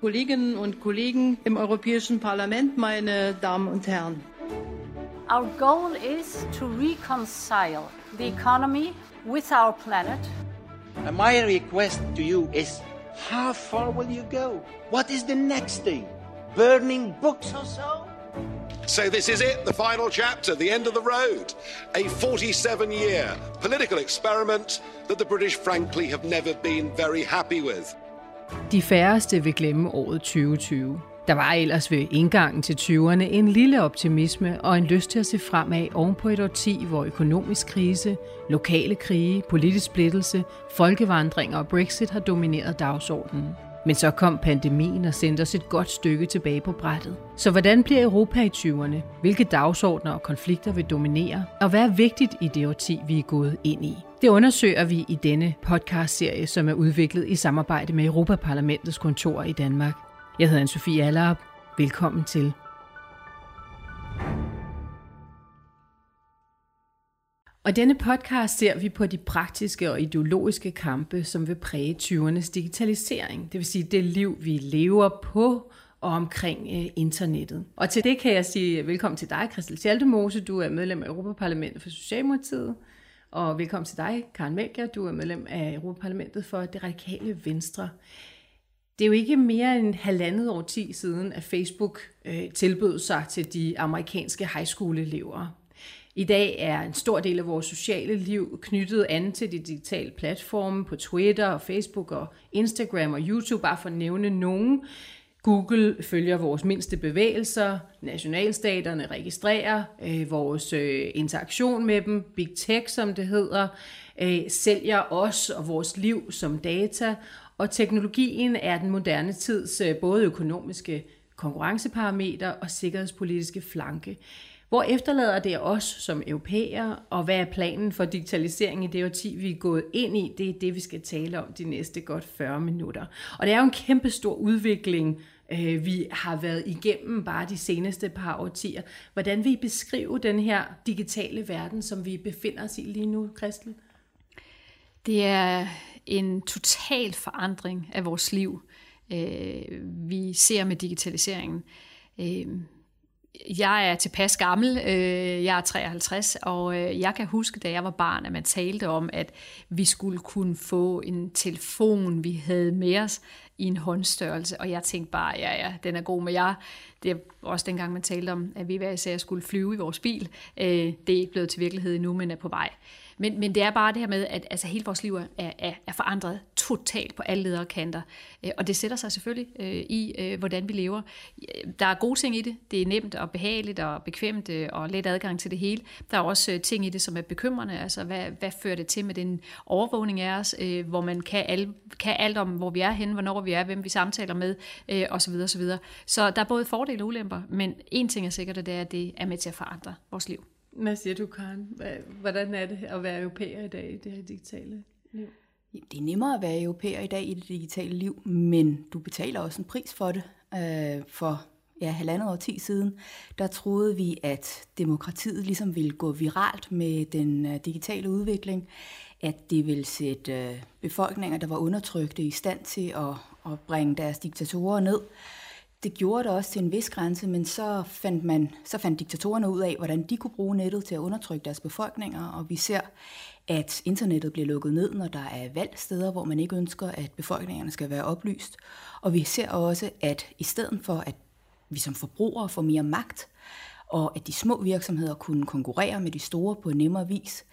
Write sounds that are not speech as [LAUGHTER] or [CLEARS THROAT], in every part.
Kolleginnen und Kollegen im Europäischen Parlament, meine Damen und Herren. Our goal is to reconcile the economy with our planet. And my request to you is how far will you go? What is the next thing? Burning books or so? So, this is it, the final chapter, the end of the road. A 47 year political experiment that the British, frankly, have never been very happy with. De færreste vil glemme året 2020. Der var ellers ved indgangen til 20'erne en lille optimisme og en lyst til at se fremad oven på et årti, hvor økonomisk krise, lokale krige, politisk splittelse, folkevandringer og Brexit har domineret dagsordenen. Men så kom pandemien og sendte os et godt stykke tilbage på brættet. Så hvordan bliver Europa i 20'erne? Hvilke dagsordner og konflikter vil dominere? Og hvad er vigtigt i det årti, vi er gået ind i? Det undersøger vi i denne podcastserie, som er udviklet i samarbejde med Europaparlamentets kontor i Danmark. Jeg hedder Anne-Sophie Allerup. Velkommen til. Og denne podcast ser vi på de praktiske og ideologiske kampe, som vil præge 20'ernes digitalisering. Det vil sige det liv, vi lever på og omkring øh, internettet. Og til det kan jeg sige velkommen til dig, Christel Schaldemose. Du er medlem af Europaparlamentet for Socialdemokratiet. Og velkommen til dig, Karen Melger, Du er medlem af Europaparlamentet for det radikale Venstre. Det er jo ikke mere end halvandet år tid siden, at Facebook øh, tilbød sig til de amerikanske high school elever. I dag er en stor del af vores sociale liv knyttet an til de digitale platforme på Twitter og Facebook og Instagram og YouTube, bare for at nævne nogen. Google følger vores mindste bevægelser, nationalstaterne registrerer øh, vores øh, interaktion med dem, Big Tech som det hedder, øh, sælger os og vores liv som data, og teknologien er den moderne tids øh, både økonomiske konkurrenceparameter og sikkerhedspolitiske flanke. Hvor efterlader det os som europæere, og hvad er planen for digitalisering i det årti, vi er gået ind i? Det er det, vi skal tale om de næste godt 40 minutter. Og det er jo en kæmpe stor udvikling, øh, vi har været igennem bare de seneste par årtier. Hvordan vil I beskrive den her digitale verden, som vi befinder os i lige nu, Christel? Det er en total forandring af vores liv, øh, vi ser med digitaliseringen. Øh, jeg er tilpas gammel, øh, jeg er 53, og øh, jeg kan huske, da jeg var barn, at man talte om, at vi skulle kunne få en telefon, vi havde med os i en håndstørrelse, og jeg tænkte bare, ja ja, den er god, men jeg, det er også dengang, man talte om, at vi hver især skulle flyve i vores bil. Øh, det er ikke blevet til virkelighed endnu, men er på vej. Men, men det er bare det her med, at altså, hele vores liv er, er, er forandret totalt på alle ledere kanter. Øh, og det sætter sig selvfølgelig øh, i, øh, hvordan vi lever. Der er gode ting i det. Det er nemt og behageligt og bekvemt øh, og let adgang til det hele. Der er også øh, ting i det, som er bekymrende. Altså, hvad, hvad fører det til med den overvågning af os, øh, hvor man kan, al, kan alt om, hvor vi er henne, hvornår vi er, hvem vi samtaler med, øh, osv. osv. Så der er både fordele og ulemper, men en ting er sikkert, og det er, at det er med til at forandre vores liv. Hvad siger du, Karen? Hvordan er det at være europæer i dag i det her digitale liv? Det er nemmere at være europæer i dag i det digitale liv, men du betaler også en pris for det. Øh, for ja, halvandet år tid siden, der troede vi, at demokratiet ligesom ville gå viralt med den øh, digitale udvikling, at det ville sætte øh, befolkninger, der var undertrykte, i stand til at, at bringe deres diktatorer ned. Det gjorde det også til en vis grænse, men så fandt, man, så fandt diktatorerne ud af, hvordan de kunne bruge nettet til at undertrykke deres befolkninger, og vi ser, at internettet bliver lukket ned, når der er valgsteder, hvor man ikke ønsker, at befolkningerne skal være oplyst. Og vi ser også, at i stedet for, at vi som forbrugere får mere magt, og at de små virksomheder kunne konkurrere med de store på nemmere vis,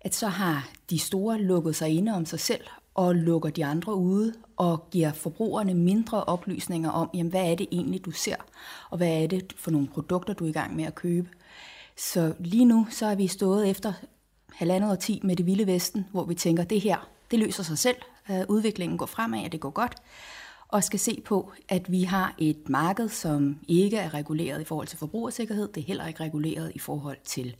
at så har de store lukket sig inde om sig selv og lukker de andre ude og giver forbrugerne mindre oplysninger om, jamen, hvad er det egentlig, du ser, og hvad er det for nogle produkter, du er i gang med at købe. Så lige nu så er vi stået efter halvandet og ti med det vilde vesten, hvor vi tænker, det her, det løser sig selv. Øh, udviklingen går fremad, og det går godt. Og skal se på, at vi har et marked, som ikke er reguleret i forhold til forbrugersikkerhed. Det er heller ikke reguleret i forhold til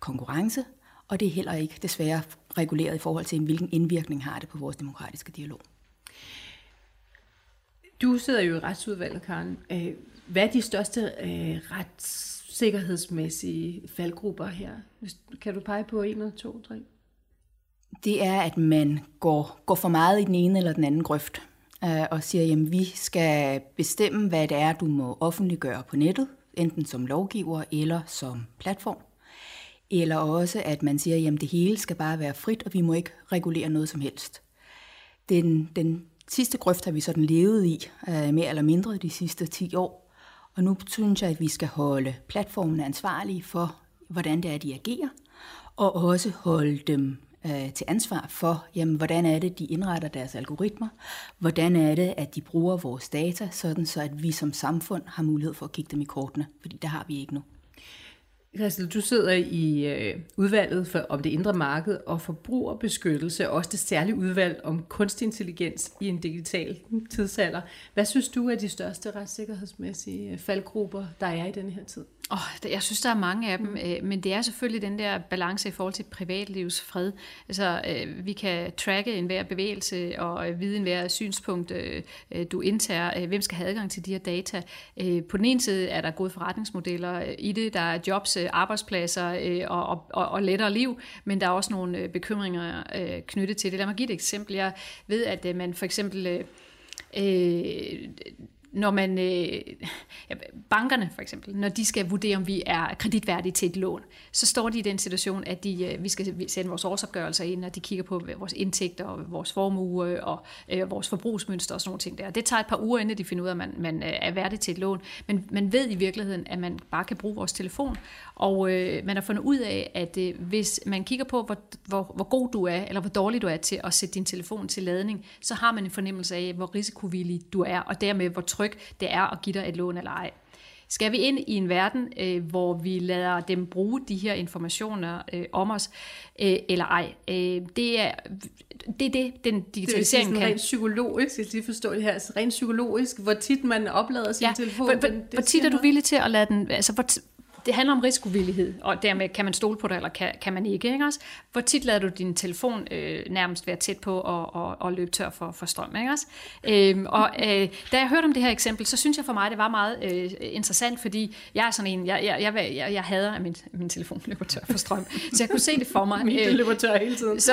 konkurrence. Og det er heller ikke desværre reguleret i forhold til, hvilken indvirkning har det på vores demokratiske dialog. Du sidder jo i retsudvalget, Karen. Øh, hvad er de største øh, sikkerhedsmæssige faldgrupper her? Kan du pege på en eller to, tre? Det er, at man går, går for meget i den ene eller den anden grøft. øh, og siger, at vi skal bestemme, hvad det er, du må offentliggøre på nettet, enten som lovgiver eller som platform. Eller også, at man siger, at det hele skal bare være frit, og vi må ikke regulere noget som helst. Den, den sidste grøft har vi sådan levet i, øh, mere eller mindre de sidste 10 år. Og nu synes jeg, at vi skal holde platformen ansvarlige for, hvordan det er, de agerer, og også holde dem øh, til ansvar for, jamen, hvordan er det, de indretter deres algoritmer, hvordan er det, at de bruger vores data, sådan så at vi som samfund har mulighed for at kigge dem i kortene, fordi der har vi ikke nu. Christel, du sidder i øh, udvalget for, om det indre marked og forbrugerbeskyttelse, og også det særlige udvalg om kunstig intelligens i en digital tidsalder. Hvad synes du er de største retssikkerhedsmæssige faldgrupper, der er i den her tid? Oh, jeg synes, der er mange af dem, øh, men det er selvfølgelig den der balance i forhold til privatlivs fred. Altså, øh, vi kan tracke enhver bevægelse og øh, vide enhver synspunkt, du indtager. Hvem skal have adgang til de her data? På den ene side er der gode forretningsmodeller i det. Der er jobs, arbejdspladser og, og, og lettere liv, men der er også nogle bekymringer knyttet til det. Lad mig give et eksempel. Jeg ved, at man for eksempel... Øh, når man, øh, ja, bankerne for eksempel, når de skal vurdere, om vi er kreditværdige til et lån, så står de i den situation, at de, øh, vi skal sende vores årsopgørelser ind, og de kigger på vores indtægter og vores formue øh, og øh, vores forbrugsmønster og sådan nogle ting der. Det tager et par uger, inden de finder ud af, at man, man øh, er værdig til et lån. Men man ved i virkeligheden, at man bare kan bruge vores telefon, og øh, man har fundet ud af, at øh, hvis man kigger på, hvor, hvor, hvor god du er, eller hvor dårlig du er til at sætte din telefon til ladning, så har man en fornemmelse af, hvor risikovillig du er, og dermed hvor tryg det er at give dig et lån eller ej. Skal vi ind i en verden, øh, hvor vi lader dem bruge de her informationer øh, om os, øh, eller ej? Øh, det er det, er det den digitalisering det er kan. rent psykologisk, jeg skal lige forstå det her, altså rent psykologisk, hvor tit man oplader sin ja, telefon. Hvor, hvor, hvor tit er du villig til at lade den, altså hvor, det handler om risikovillighed, og dermed kan man stole på det, eller kan, kan man ikke. ikke også? Hvor tit lader du din telefon øh, nærmest være tæt på og, og, og løbe tør for, for strøm? Ikke også? Øhm, og øh, da jeg hørte om det her eksempel, så synes jeg for mig, det var meget øh, interessant, fordi jeg er sådan en, jeg, jeg, jeg, jeg, jeg hader, at min, min telefon løber tør for strøm. Så jeg kunne se det for mig. [LAUGHS] Min øh, løber tør hele tiden. Så,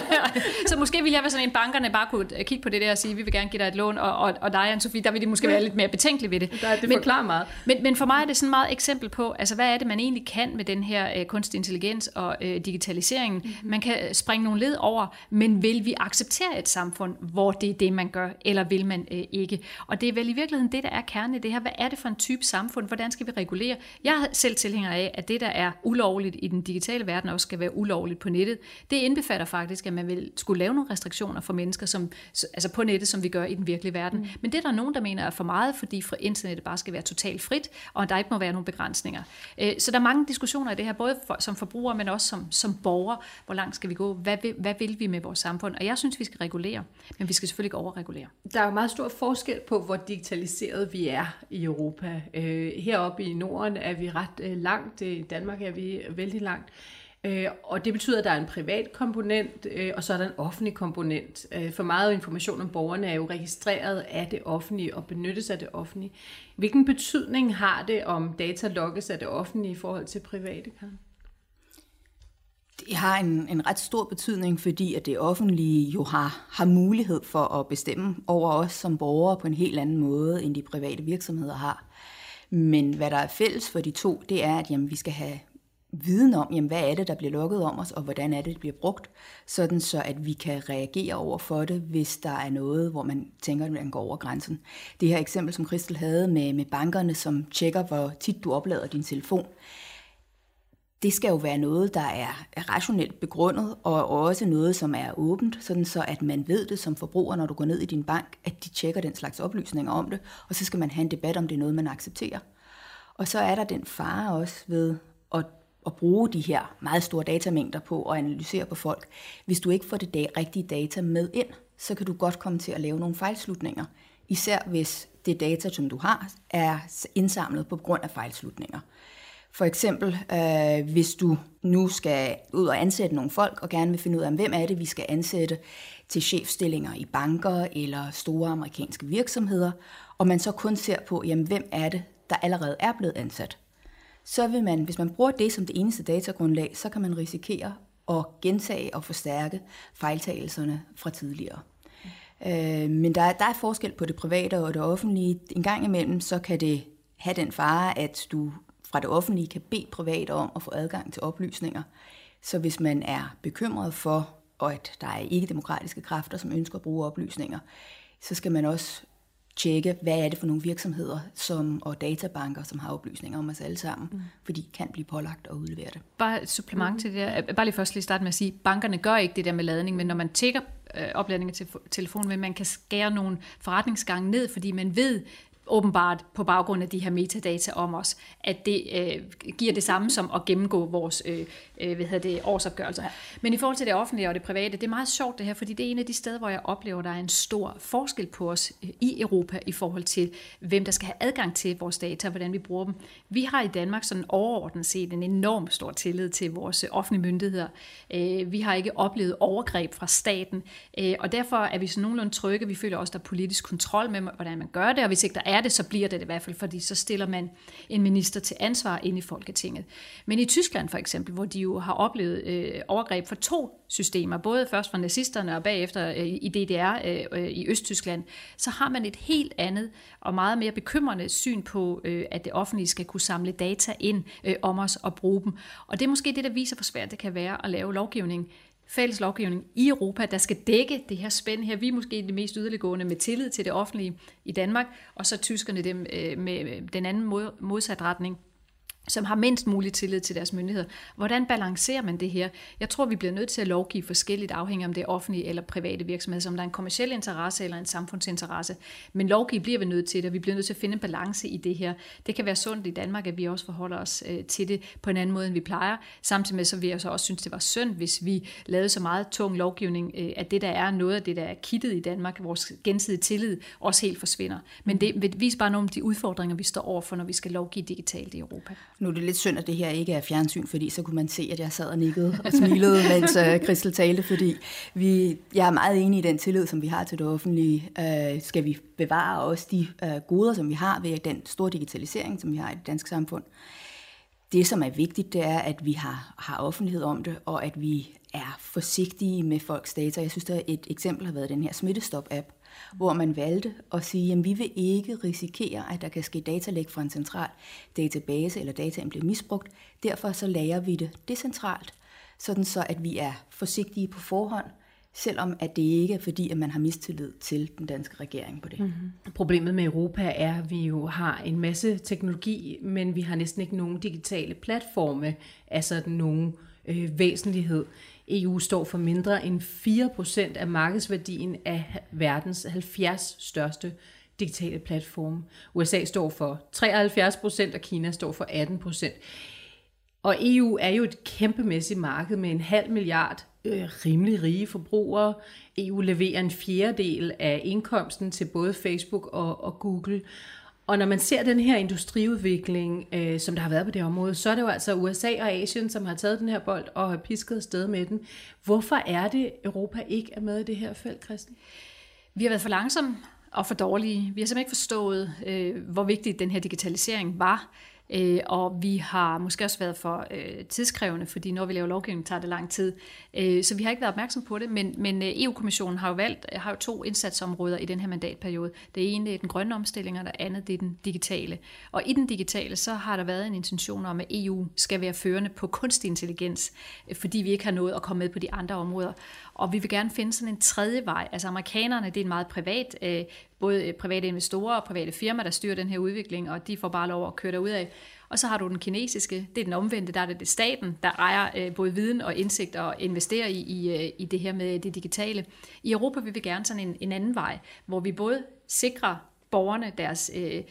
[LAUGHS] så måske ville jeg være sådan en, bankerne bare kunne kigge på det der og sige, vi vil gerne give dig et lån, og, og, og dig, Anne-Sophie, der vil de måske være lidt mere betænkelige ved det. Der, det forklarer meget. Men, men for mig er det sådan meget eksempel på, altså hvad er det, man egentlig kan med den her øh, kunstig intelligens og øh, digitaliseringen. Mm-hmm. Man kan springe nogle led over, men vil vi acceptere et samfund, hvor det er det, man gør, eller vil man øh, ikke? Og det er vel i virkeligheden det, der er kernen i det her. Hvad er det for en type samfund? Hvordan skal vi regulere? Jeg er selv tilhænger af, at det, der er ulovligt i den digitale verden, også skal være ulovligt på nettet. Det indbefatter faktisk, at man vil skulle lave nogle restriktioner for mennesker som, altså på nettet, som vi gør i den virkelige verden. Mm. Men det er der nogen, der mener er for meget, fordi for internettet bare skal være totalt frit, og der ikke må være nogen begrænsninger løsninger. Øh, så der er mange diskussioner i det her, både for, som forbruger, men også som, som borger. Hvor langt skal vi gå? Hvad vil, hvad vil vi med vores samfund? Og jeg synes, vi skal regulere, men vi skal selvfølgelig ikke overregulere. Der er jo meget stor forskel på, hvor digitaliseret vi er i Europa. Øh, heroppe i Norden er vi ret øh, langt. I Danmark er vi vældig langt. Øh, og det betyder, at der er en privat komponent, øh, og så er der en offentlig komponent. Øh, for meget information om borgerne er jo registreret af det offentlige og benyttes af det offentlige. Hvilken betydning har det, om data logges af det offentlige i forhold til private? Karen? Det har en, en ret stor betydning, fordi at det offentlige jo har, har mulighed for at bestemme over os som borgere på en helt anden måde, end de private virksomheder har. Men hvad der er fælles for de to, det er, at jamen, vi skal have viden om, jamen, hvad er det, der bliver lukket om os, og hvordan er det, det bliver brugt, sådan så at vi kan reagere over for det, hvis der er noget, hvor man tænker, at man går over grænsen. Det her eksempel, som Christel havde med, med bankerne, som tjekker, hvor tit du oplader din telefon, det skal jo være noget, der er rationelt begrundet, og også noget, som er åbent, sådan så at man ved det som forbruger, når du går ned i din bank, at de tjekker den slags oplysninger om det, og så skal man have en debat om det er noget, man accepterer. Og så er der den fare også ved at at bruge de her meget store datamængder på at analysere på folk. Hvis du ikke får det rigtige data med ind, så kan du godt komme til at lave nogle fejlslutninger. Især hvis det data, som du har, er indsamlet på grund af fejlslutninger. For eksempel, øh, hvis du nu skal ud og ansætte nogle folk, og gerne vil finde ud af, hvem er det, vi skal ansætte til chefstillinger i banker eller store amerikanske virksomheder, og man så kun ser på, jamen, hvem er det, der allerede er blevet ansat så vil man, hvis man bruger det som det eneste datagrundlag, så kan man risikere at gentage og forstærke fejltagelserne fra tidligere. Øh, men der er, der er forskel på det private og det offentlige. En gang imellem, så kan det have den fare, at du fra det offentlige kan bede private om at få adgang til oplysninger. Så hvis man er bekymret for, at der er ikke demokratiske kræfter, som ønsker at bruge oplysninger, så skal man også tjekke, hvad er det for nogle virksomheder som, og databanker, som har oplysninger om os alle sammen, mm. fordi de kan blive pålagt og udlevere det. Bare et supplement mm. til det der. Bare lige først lige starte med at sige, bankerne gør ikke det der med ladning, men når man tjekker øh, opladning til telefonen, men man kan skære nogle forretningsgange ned, fordi man ved, åbenbart på baggrund af de her metadata om os, at det øh, giver det samme som at gennemgå vores øh, øh, hvad hedder det, årsopgørelser. Ja. Men i forhold til det offentlige og det private, det er meget sjovt det her, fordi det er en af de steder, hvor jeg oplever, at der er en stor forskel på os øh, i Europa i forhold til, hvem der skal have adgang til vores data og hvordan vi bruger dem. Vi har i Danmark sådan overordnet set en enorm stor tillid til vores øh, offentlige myndigheder. Øh, vi har ikke oplevet overgreb fra staten, øh, og derfor er vi så nogenlunde trygge. Vi føler også, der er politisk kontrol med, hvordan man gør det, og hvis ikke der er det, så bliver det det i hvert fald, fordi så stiller man en minister til ansvar ind i Folketinget. Men i Tyskland for eksempel, hvor de jo har oplevet øh, overgreb for to systemer, både først fra nazisterne og bagefter øh, i DDR øh, øh, i Østtyskland, så har man et helt andet og meget mere bekymrende syn på, øh, at det offentlige skal kunne samle data ind øh, om os og bruge dem. Og det er måske det, der viser, hvor svært det kan være at lave lovgivning fælles lovgivning i Europa, der skal dække det her spænd her. Vi er måske de mest yderliggående med tillid til det offentlige i Danmark, og så tyskerne dem øh, med den anden modsat retning som har mindst mulig tillid til deres myndigheder. Hvordan balancerer man det her? Jeg tror, vi bliver nødt til at lovgive forskelligt, afhængig om det er offentlige eller private virksomheder, som der er en kommersiel interesse eller en samfundsinteresse. Men lovgive bliver vi nødt til det, og vi bliver nødt til at finde en balance i det her. Det kan være sundt i Danmark, at vi også forholder os øh, til det på en anden måde, end vi plejer. Samtidig med, så vil jeg så også synes, det var synd, hvis vi lavede så meget tung lovgivning, øh, at det, der er noget af det, der er kittet i Danmark, vores gensidige tillid, også helt forsvinder. Men det viser bare nogle af de udfordringer, vi står overfor, når vi skal lovgive digitalt i Europa. Nu er det lidt synd, at det her ikke er fjernsyn, fordi så kunne man se, at jeg sad og nikkede og smilede, [LAUGHS] mens uh, Christel talte, fordi vi, jeg er meget enig i den tillid, som vi har til det offentlige. Uh, skal vi bevare også de uh, goder, som vi har ved den store digitalisering, som vi har i det danske samfund. Det, som er vigtigt, det er, at vi har, har offentlighed om det, og at vi er forsigtige med folks data. Jeg synes, der er et eksempel har været den her Smittestop-app, hvor man valgte at sige, at vi vil ikke risikere, at der kan ske datalæg fra en central database, eller dataen bliver misbrugt. Derfor så lager vi det decentralt, sådan så at vi er forsigtige på forhånd, selvom at det ikke er fordi, at man har mistillid til den danske regering på det. Mm-hmm. Problemet med Europa er, at vi jo har en masse teknologi, men vi har næsten ikke nogen digitale platforme, altså nogen øh, væsentlighed. EU står for mindre end 4% af markedsværdien af verdens 70 største digitale platforme. USA står for 73%, og Kina står for 18%. Og EU er jo et kæmpemæssigt marked med en halv milliard øh, rimelig rige forbrugere. EU leverer en fjerdedel af indkomsten til både Facebook og, og Google. Og når man ser den her industriudvikling, øh, som der har været på det område, så er det jo altså USA og Asien, som har taget den her bold og har pisket sted med den. Hvorfor er det, Europa ikke er med i det her felt, Christen? Vi har været for langsomme og for dårlige. Vi har simpelthen ikke forstået, øh, hvor vigtig den her digitalisering var. Øh, og vi har måske også været for øh, tidskrævende, fordi når vi laver lovgivning, tager det lang tid. Øh, så vi har ikke været opmærksom på det, men, men øh, EU-kommissionen har jo valgt øh, har jo to indsatsområder i den her mandatperiode. Det ene er den grønne omstilling, og det andet det er den digitale. Og i den digitale, så har der været en intention om, at EU skal være førende på kunstig intelligens, øh, fordi vi ikke har nået at komme med på de andre områder. Og vi vil gerne finde sådan en tredje vej. Altså amerikanerne, det er en meget privat, øh, både øh, private investorer og private firmaer, der styrer den her udvikling, og de får bare lov at køre derud af. Og så har du den kinesiske, det er den omvendte, der er det, det staten, der ejer øh, både viden og indsigt og investerer i, i, øh, i det her med det digitale. I Europa vil vi gerne sådan en, en anden vej, hvor vi både sikrer borgerne deres øh,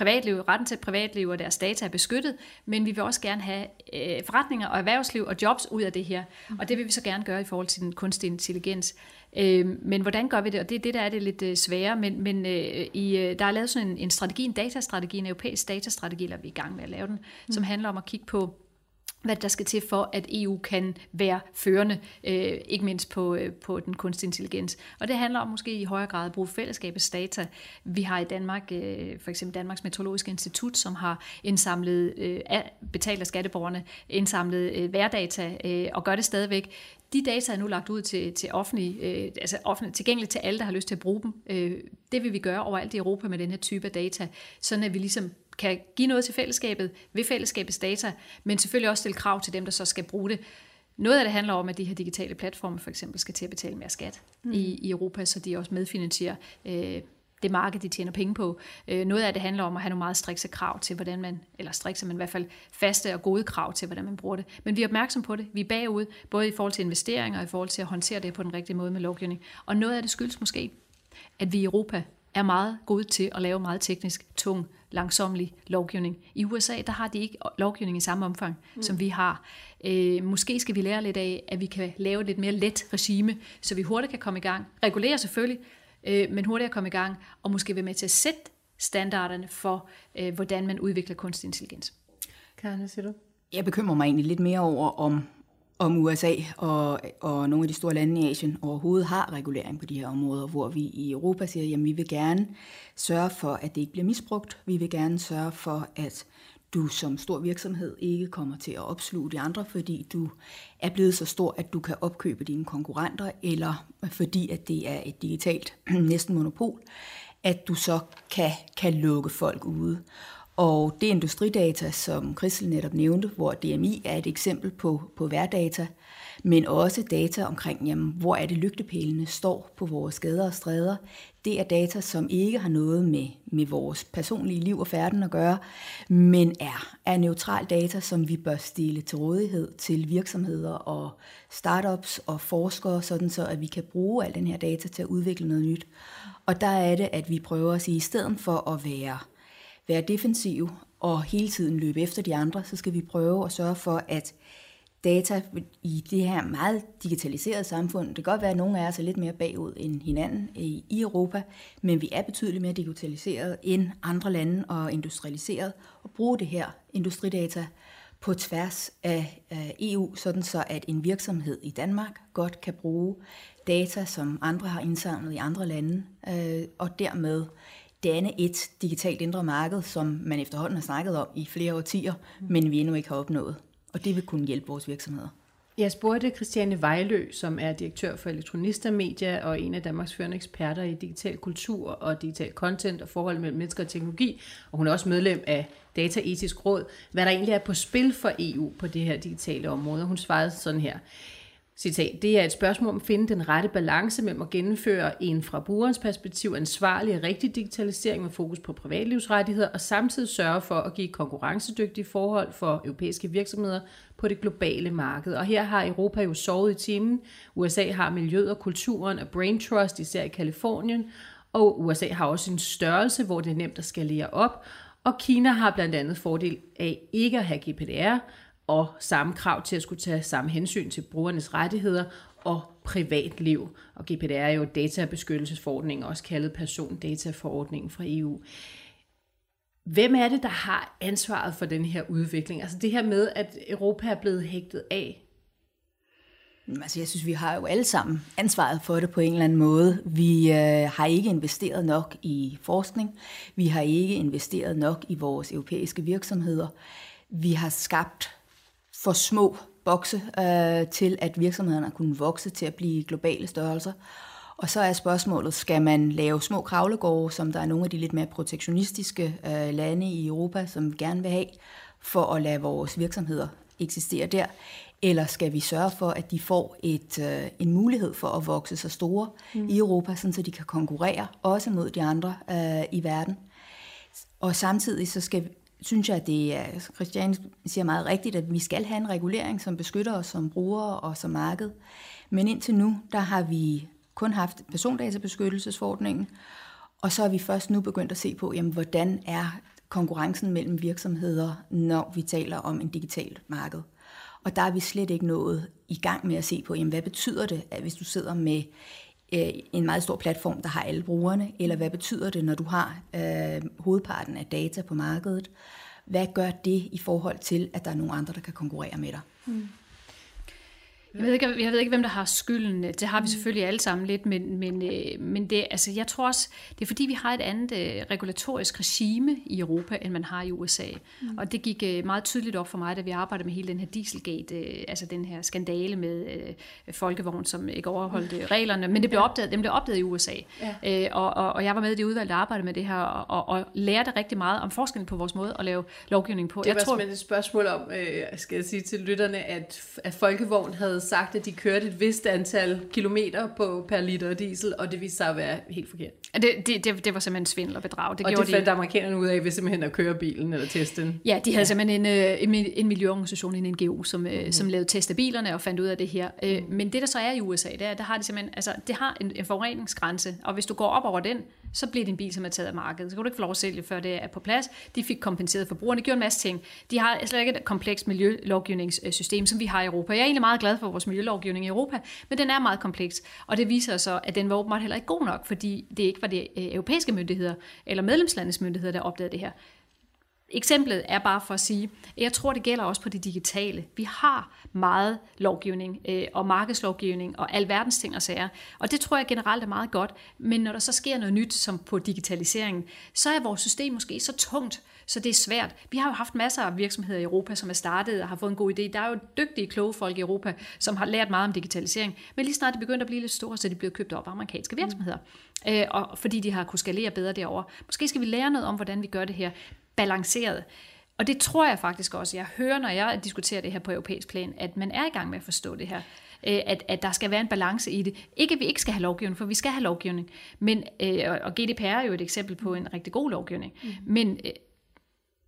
privatliv, retten til privatliv og deres data er beskyttet, men vi vil også gerne have øh, forretninger og erhvervsliv og jobs ud af det her. Og det vil vi så gerne gøre i forhold til den kunstige intelligens. Øh, men hvordan gør vi det? Og det er det, der er det lidt øh, svære. Men, men øh, i, øh, der er lavet sådan en, en strategi, en datastrategi, en europæisk datastrategi, eller vi er i gang med at lave den, mm. som handler om at kigge på hvad der skal til for, at EU kan være førende, øh, ikke mindst på, øh, på den kunstig intelligens. Og det handler om måske i højere grad at bruge fællesskabets data. Vi har i Danmark, øh, for eksempel Danmarks Meteorologiske Institut, som har indsamlet, øh, betalt af skatteborgerne, indsamlet øh, værdata øh, og gør det stadigvæk. De data er nu lagt ud til, til offentlig, øh, altså offentlig, tilgængeligt til alle, der har lyst til at bruge dem. Øh, det vil vi gøre overalt i Europa med den her type af data, sådan at vi ligesom kan give noget til fællesskabet ved fællesskabets data, men selvfølgelig også stille krav til dem, der så skal bruge det. Noget af det handler om, at de her digitale platforme for eksempel skal til at betale mere skat mm. i, i Europa, så de også medfinansierer øh, det marked, de tjener penge på. Øh, noget af det handler om at have nogle meget strikse krav til, hvordan man, eller strikse, men i hvert fald faste og gode krav til, hvordan man bruger det. Men vi er opmærksom på det. Vi er bagud, både i forhold til investeringer og i forhold til at håndtere det på den rigtige måde med lovgivning. Og noget af det skyldes måske, at vi i Europa er meget gode til at lave meget teknisk, tung, langsomlig lovgivning. I USA, der har de ikke lovgivning i samme omfang, mm. som vi har. Øh, måske skal vi lære lidt af, at vi kan lave et lidt mere let regime, så vi hurtigt kan komme i gang. Regulere selvfølgelig, øh, men hurtigere komme i gang, og måske være med til at sætte standarderne for, øh, hvordan man udvikler kunstig intelligens. Karen, hvad siger du? Jeg bekymrer mig egentlig lidt mere over, om om USA og, og nogle af de store lande i Asien overhovedet har regulering på de her områder, hvor vi i Europa siger, at vi vil gerne sørge for, at det ikke bliver misbrugt. Vi vil gerne sørge for, at du som stor virksomhed ikke kommer til at opsluge de andre, fordi du er blevet så stor, at du kan opkøbe dine konkurrenter, eller fordi at det er et digitalt [CLEARS THROAT] næsten monopol, at du så kan, kan lukke folk ude. Og det industridata, som Christel netop nævnte, hvor DMI er et eksempel på, på værdata, men også data omkring, jamen, hvor er det lygtepælene står på vores gader og stræder. Det er data, som ikke har noget med, med vores personlige liv og færden at gøre, men er, er neutral data, som vi bør stille til rådighed til virksomheder og startups og forskere, sådan så at vi kan bruge al den her data til at udvikle noget nyt. Og der er det, at vi prøver at sige, i stedet for at være være defensiv og hele tiden løbe efter de andre, så skal vi prøve at sørge for, at data i det her meget digitaliserede samfund, det kan godt være, at nogle af os er lidt mere bagud end hinanden i, Europa, men vi er betydeligt mere digitaliseret end andre lande og industrialiseret, og bruge det her industridata på tværs af, EU, sådan så at en virksomhed i Danmark godt kan bruge data, som andre har indsamlet i andre lande, øh, og dermed danne et digitalt indre marked, som man efterhånden har snakket om i flere årtier, men vi endnu ikke har opnået. Og det vil kunne hjælpe vores virksomheder. Jeg spurgte Christiane Vejlø, som er direktør for Elektronista Media og en af Danmarks førende eksperter i digital kultur og digital content og forhold mellem mennesker og teknologi, og hun er også medlem af Dataetisk Råd, hvad der egentlig er på spil for EU på det her digitale område. Hun svarede sådan her. Citat, det er et spørgsmål om at finde den rette balance mellem at gennemføre en fra brugerens perspektiv ansvarlig og rigtig digitalisering med fokus på privatlivsrettigheder, og samtidig sørge for at give konkurrencedygtige forhold for europæiske virksomheder på det globale marked. Og her har Europa jo sovet i timen. USA har miljøet og kulturen og brain trust, især i Kalifornien, og USA har også en størrelse, hvor det er nemt at skalere op, og Kina har blandt andet fordel af ikke at have GPDR, og samme krav til at skulle tage samme hensyn til brugernes rettigheder og privatliv. Og GDPR er jo databeskyttelsesforordningen, også kaldet persondataforordningen fra EU. Hvem er det, der har ansvaret for den her udvikling? Altså det her med, at Europa er blevet hægtet af Altså, jeg synes, vi har jo alle sammen ansvaret for det på en eller anden måde. Vi øh, har ikke investeret nok i forskning. Vi har ikke investeret nok i vores europæiske virksomheder. Vi har skabt for små bokse øh, til, at virksomhederne har kunnet vokse til at blive globale størrelser. Og så er spørgsmålet, skal man lave små kravlegårde, som der er nogle af de lidt mere protektionistiske øh, lande i Europa, som vi gerne vil have, for at lade vores virksomheder eksistere der? Eller skal vi sørge for, at de får et, øh, en mulighed for at vokse så store mm. i Europa, så de kan konkurrere også mod de andre øh, i verden? Og samtidig så skal synes jeg, at det er, Christian siger meget rigtigt, at vi skal have en regulering, som beskytter os som brugere og som marked. Men indtil nu, der har vi kun haft persondatabeskyttelsesforordningen, og så er vi først nu begyndt at se på, jamen, hvordan er konkurrencen mellem virksomheder, når vi taler om en digital marked. Og der er vi slet ikke nået i gang med at se på, jamen, hvad betyder det, at hvis du sidder med øh, en meget stor platform, der har alle brugerne, eller hvad betyder det, når du har øh, hovedparten af data på markedet? hvad gør det i forhold til, at der er nogle andre, der kan konkurrere med dig? Mm. Jeg ved, ikke, jeg ved ikke, hvem der har skylden. Det har vi mm. selvfølgelig alle sammen lidt, men, men, øh, men det, altså, jeg tror også, det er fordi, vi har et andet øh, regulatorisk regime i Europa, end man har i USA. Mm. Og det gik øh, meget tydeligt op for mig, da vi arbejdede med hele den her Dieselgate, altså den her skandale med øh, folkevogn, som ikke overholdte reglerne, men det blev opdaget, den blev opdaget i USA. Ja. Øh, og, og, og jeg var med i det udvalg, der arbejdede med det her, og, og, og lærte rigtig meget om forskellen på vores måde at lave lovgivning på. Det var jeg tror, et spørgsmål om, øh, skal jeg sige til lytterne, at, at folkevogn havde havde sagt, at de kørte et vist antal kilometer på, per liter diesel, og det viste sig at være helt forkert. Det, det, det, det var simpelthen svindel og bedrag. Det og gjorde det fandt de... amerikanerne ud af ved simpelthen at køre bilen eller teste den. Ja, de havde ja. simpelthen en, øh, en, en miljøorganisation, en NGO, som, mm. som lavede test af bilerne og fandt ud af det her. Mm. Men det, der så er i USA, det er, der har de simpelthen, altså, det har en, en forureningsgrænse, og hvis du går op over den, så bliver din bil som er taget af markedet. Så kan du ikke få lov at sælge, før det er på plads. De fik kompenseret forbrugerne, de gjorde en masse ting. De har slet ikke et komplekst miljølovgivningssystem, som vi har i Europa. Jeg er egentlig meget glad for vores miljølovgivning i Europa, men den er meget kompleks. Og det viser så, at den var åbenbart heller ikke god nok, fordi det ikke var det øh, europæiske myndigheder eller medlemslandets myndigheder, der opdagede det her. Eksemplet er bare for at sige, at jeg tror, det gælder også på det digitale. Vi har meget lovgivning øh, og markedslovgivning og alverdens ting og sager, og det tror jeg generelt er meget godt. Men når der så sker noget nyt, som på digitaliseringen, så er vores system måske så tungt, så det er svært. Vi har jo haft masser af virksomheder i Europa, som er startet og har fået en god idé. Der er jo dygtige, kloge folk i Europa, som har lært meget om digitalisering, men lige snart det begynder at blive lidt store, så de bliver købt op af amerikanske virksomheder. Mm. Øh, og fordi de har kunnet skalere bedre derover. Måske skal vi lære noget om, hvordan vi gør det her balanceret. Og det tror jeg faktisk også, jeg hører, når jeg diskuterer det her på europæisk plan, at man er i gang med at forstå det her. Øh, at, at der skal være en balance i det. Ikke at vi ikke skal have lovgivning, for vi skal have lovgivning. Men, øh, og GDPR er jo et eksempel på en rigtig god lovgivning. Mm. Men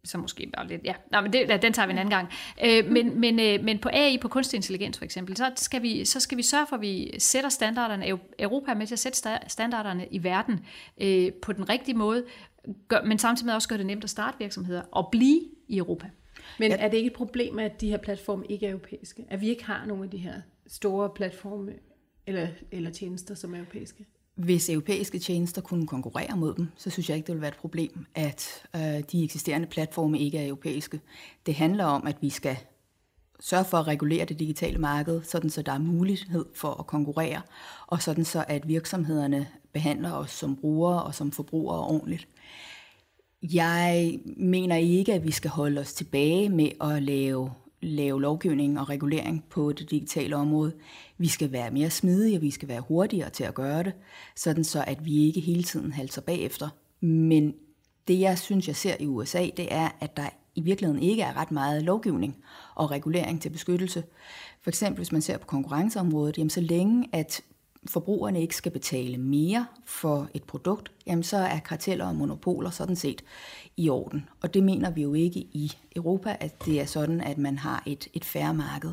så måske bare lidt, ja, Nej, men det, den tager vi en anden gang. men, men, men på AI, på kunstig intelligens for eksempel, så skal, vi, så skal vi sørge for, at vi sætter standarderne, Europa er med til at sætte standarderne i verden på den rigtige måde, gør, men samtidig med også gør det nemt at starte virksomheder og blive i Europa. Men ja. er det ikke et problem, at de her platforme ikke er europæiske? At vi ikke har nogle af de her store platforme eller, eller tjenester, som er europæiske? Hvis europæiske tjenester kunne konkurrere mod dem, så synes jeg ikke, det ville være et problem, at øh, de eksisterende platforme ikke er europæiske. Det handler om, at vi skal sørge for at regulere det digitale marked, sådan så der er mulighed for at konkurrere, og sådan så at virksomhederne behandler os som brugere og som forbrugere ordentligt. Jeg mener ikke, at vi skal holde os tilbage med at lave, lave lovgivning og regulering på det digitale område. Vi skal være mere smidige, og vi skal være hurtigere til at gøre det, sådan så at vi ikke hele tiden halser bagefter. Men det, jeg synes, jeg ser i USA, det er, at der i virkeligheden ikke er ret meget lovgivning og regulering til beskyttelse. For eksempel, hvis man ser på konkurrenceområdet, jamen så længe at forbrugerne ikke skal betale mere for et produkt, jamen så er karteller og monopoler sådan set i orden. Og det mener vi jo ikke i Europa, at det er sådan, at man har et, et færre marked.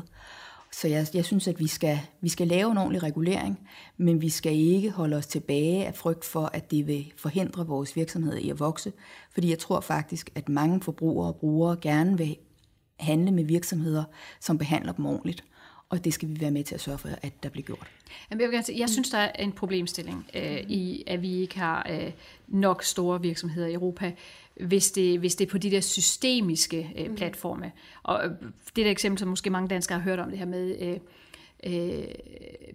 Så jeg, jeg synes, at vi skal, vi skal lave en ordentlig regulering, men vi skal ikke holde os tilbage af frygt for, at det vil forhindre vores virksomhed i at vokse. Fordi jeg tror faktisk, at mange forbrugere og brugere gerne vil handle med virksomheder, som behandler dem ordentligt og det skal vi være med til at sørge for, at der bliver gjort. Jamen, jeg, vil gerne sige, jeg synes, der er en problemstilling øh, i, at vi ikke har øh, nok store virksomheder i Europa, hvis det, hvis det er på de der systemiske øh, mm. platforme. Og øh, det der eksempel, som måske mange danskere har hørt om, det her med... Øh, øh,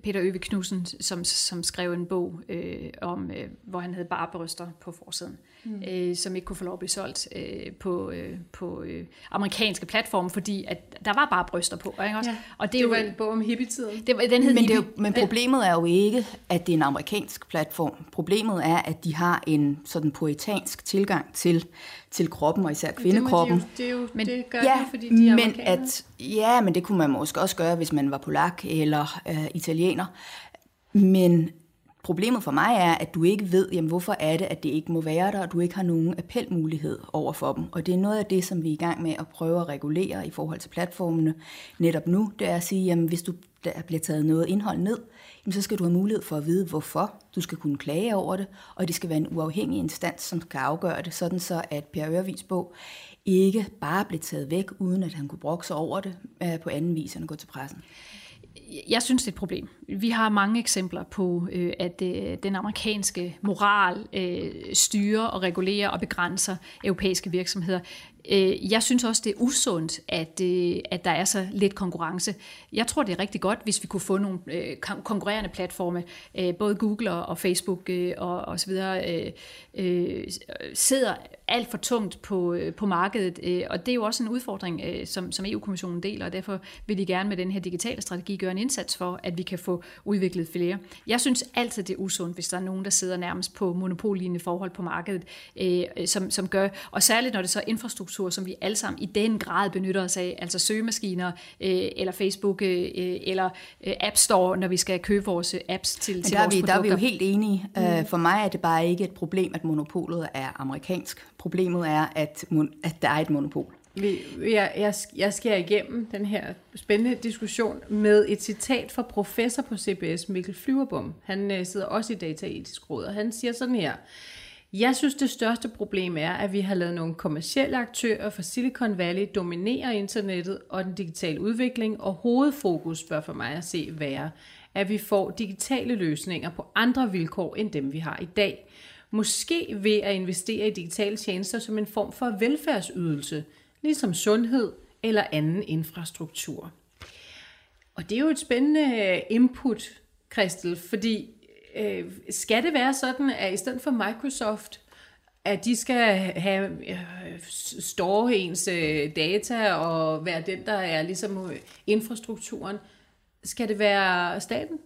Peter Øve Knudsen, som, som skrev en bog øh, om, øh, hvor han havde bare bryster på forsiden, mm. øh, som ikke kunne få lov at blive solgt øh, på, øh, på øh, amerikanske platforme, fordi at der var bare bryster på. Ikke også? Ja. Og det, det var jo, en bog om hippie-tiden. Det, den hed men, det er jo, men problemet er jo ikke, at det er en amerikansk platform. Problemet er, at de har en sådan poetansk tilgang til til kroppen, og især kvindekroppen. Det, det, jo, men, det gør ja, de, fordi de er men at, Ja, men det kunne man måske også gøre, hvis man var polak eller øh, italiener. Men problemet for mig er, at du ikke ved, jamen, hvorfor er det, at det ikke må være der, og du ikke har nogen appelmulighed over for dem. Og det er noget af det, som vi er i gang med at prøve at regulere i forhold til platformene netop nu. Det er at sige, jamen, hvis du der bliver taget noget indhold ned, jamen, så skal du have mulighed for at vide, hvorfor. Du skal kunne klage over det, og det skal være en uafhængig instans, som skal afgøre det, sådan så at Per Ørvis bog ikke bare blev taget væk, uden at han kunne brokse over det øh, på anden vis end at gå til pressen jeg synes, det er et problem, vi har mange eksempler på, øh, at øh, den amerikanske moral øh, styrer og regulerer og begrænser europæiske virksomheder. Øh, jeg synes også, det er usundt, at, øh, at der er så lidt konkurrence. Jeg tror, det er rigtig godt, hvis vi kunne få nogle øh, konkurrerende platforme, øh, både Google og Facebook øh, og, og så videre, øh, sidder alt for tungt på, på markedet, og det er jo også en udfordring, som, som EU-kommissionen deler, og derfor vil de gerne med den her digitale strategi gøre en indsats for, at vi kan få udviklet flere. Jeg synes altid, det er usundt, hvis der er nogen, der sidder nærmest på monopollignende forhold på markedet, som, som gør, og særligt når det så er infrastruktur, som vi alle sammen i den grad benytter os af, altså søgemaskiner, øh, eller Facebook, øh, eller øh, App Store, når vi skal købe vores apps til, til der vores vi, produkter. Der er vi jo helt enige. Mm. For mig er det bare ikke et problem, at monopolet er amerikansk. Problemet er, at, at der er et monopol. Jeg, jeg, jeg skærer igennem den her spændende diskussion med et citat fra professor på CBS, Mikkel Flyverbom. Han øh, sidder også i Dataetisk Råd, og han siger sådan her. Jeg synes, det største problem er, at vi har lavet nogle kommersielle aktører fra Silicon Valley dominere internettet og den digitale udvikling, og hovedfokus bør for mig at se være, at vi får digitale løsninger på andre vilkår end dem, vi har i dag. Måske ved at investere i digitale tjenester som en form for velfærdsydelse, ligesom sundhed eller anden infrastruktur. Og det er jo et spændende øh, input, Christel, fordi øh, skal det være sådan, at i stedet for Microsoft, at de skal have øh, store ens øh, data og være den, der er ligesom øh, infrastrukturen, skal det være staten?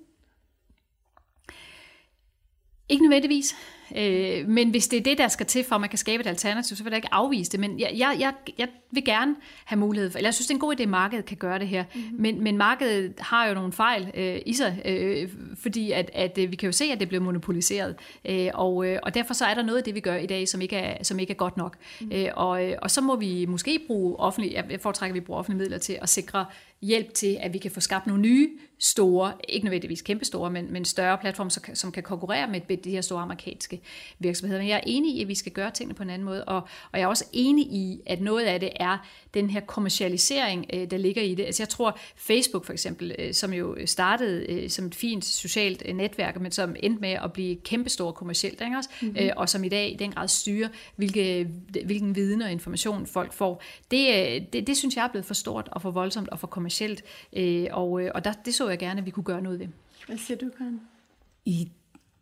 Ikke nødvendigvis. Øh, men hvis det er det, der skal til, for at man kan skabe et alternativ, så vil jeg ikke afvise det. Men jeg, jeg, jeg, jeg vil gerne have mulighed for, eller jeg synes, det er en god idé, at markedet kan gøre det her. Mm-hmm. Men, men markedet har jo nogle fejl øh, i sig, øh, fordi at, at øh, vi kan jo se, at det bliver monopoliseret. Øh, og, øh, og derfor så er der noget af det, vi gør i dag, som ikke er, som ikke er godt nok. Mm-hmm. Øh, og, øh, og så må vi måske bruge offentlige, jeg foretrækker, at vi bruger offentlige midler til at sikre hjælp til, at vi kan få skabt nogle nye store, ikke nødvendigvis kæmpestore, men, men større platforme, som, som kan konkurrere med de her store amerikanske virksomheder. Men jeg er enig i, at vi skal gøre tingene på en anden måde, og, og jeg er også enig i, at noget af det er den her kommercialisering, øh, der ligger i det. Altså jeg tror, Facebook for eksempel, øh, som jo startede øh, som et fint socialt netværk, men som endte med at blive kæmpestor kommercielt, ikke også? Mm-hmm. og som i dag i den grad styrer, hvilke, hvilken viden og information folk får. Det, det, det synes jeg er blevet for stort og for voldsomt og for kommercielt, og, og der, det så jeg gerne, at vi kunne gøre noget ved. Hvad siger du, Karen? I,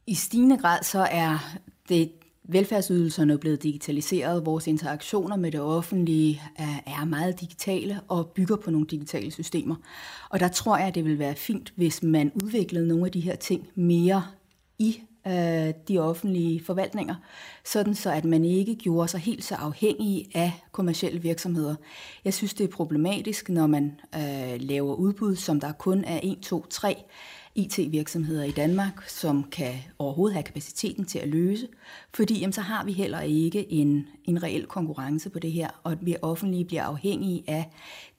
I stigende grad så er det velfærdsydelserne er blevet digitaliseret. Vores interaktioner med det offentlige er meget digitale og bygger på nogle digitale systemer. Og der tror jeg, at det vil være fint, hvis man udviklede nogle af de her ting mere i øh, de offentlige forvaltninger, sådan så at man ikke gjorde sig helt så afhængig af kommersielle virksomheder. Jeg synes, det er problematisk, når man øh, laver udbud, som der kun er 1, 2, 3 IT-virksomheder i Danmark, som kan overhovedet have kapaciteten til at løse, fordi jamen, så har vi heller ikke en, en reel konkurrence på det her, og vi offentlige bliver afhængige af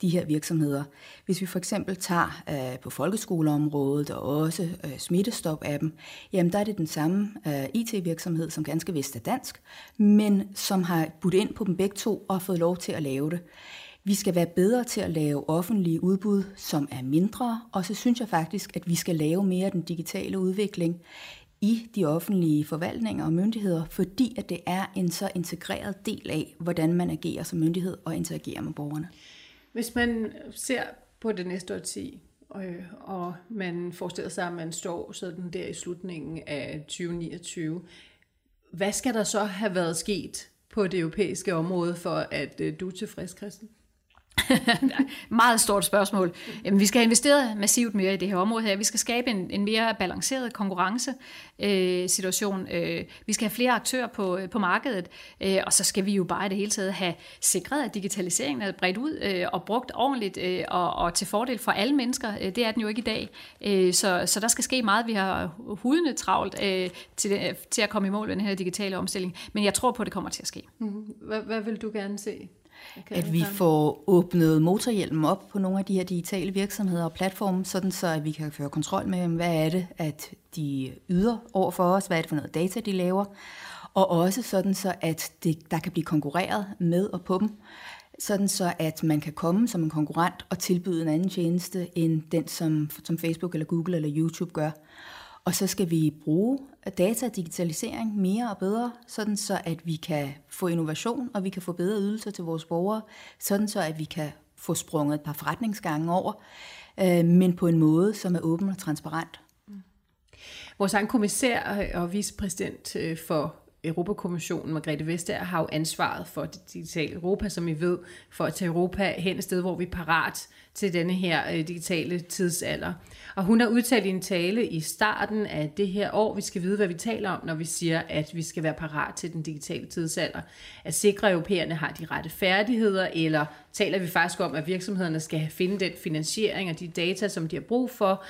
de her virksomheder. Hvis vi for eksempel tager øh, på folkeskoleområdet og også øh, smittestop-appen, jamen der er det den samme øh, IT-virksomhed, som ganske vist er dansk, men som har budt ind på dem begge to og fået lov til at lave det. Vi skal være bedre til at lave offentlige udbud, som er mindre, og så synes jeg faktisk, at vi skal lave mere den digitale udvikling i de offentlige forvaltninger og myndigheder, fordi at det er en så integreret del af, hvordan man agerer som myndighed og interagerer med borgerne. Hvis man ser på det næste årti, øh, og, man forestiller sig, at man står sådan der i slutningen af 2029, hvad skal der så have været sket på det europæiske område, for at øh, du er tilfreds, Christian? [LAUGHS] Meget stort spørgsmål. Jamen, vi skal have investeret massivt mere i det her område her. Vi skal skabe en, en mere balanceret konkurrencesituation. Øh, øh, vi skal have flere aktører på, øh, på markedet, øh, og så skal vi jo bare i det hele taget have sikret, at digitaliseringen er bredt ud øh, og brugt ordentligt øh, og, og til fordel for alle mennesker. Øh, det er den jo ikke i dag. Øh, så, så der skal ske meget. Vi har hudene travlt øh, til, øh, til at komme i mål med den her digitale omstilling. Men jeg tror på, at det kommer til at ske. Mm-hmm. Hvad, hvad vil du gerne se? Okay, at vi får åbnet motorhjelmen op på nogle af de her digitale virksomheder og platforme, sådan så at vi kan føre kontrol med, hvad er det, at de yder over for os, hvad er det for noget data, de laver, og også sådan så, at det, der kan blive konkurreret med og på dem. sådan så at man kan komme som en konkurrent og tilbyde en anden tjeneste end den, som, som Facebook eller Google eller YouTube gør. Og så skal vi bruge data og digitalisering mere og bedre, sådan så at vi kan få innovation, og vi kan få bedre ydelser til vores borgere, sådan så at vi kan få sprunget et par forretningsgange over, øh, men på en måde, som er åben og transparent. Mm. Vores egen kommissær og vicepræsident øh, for Europakommissionen, Margrethe Vestager, har jo ansvaret for det digitale Europa, som I ved, for at tage Europa hen et sted, hvor vi er parat til denne her øh, digitale tidsalder. Og hun har udtalt i en tale i starten af det her år, vi skal vide, hvad vi taler om, når vi siger, at vi skal være parat til den digitale tidsalder. At sikre, at europæerne har de rette færdigheder, eller taler vi faktisk om, at virksomhederne skal finde den finansiering og de data, som de har brug for,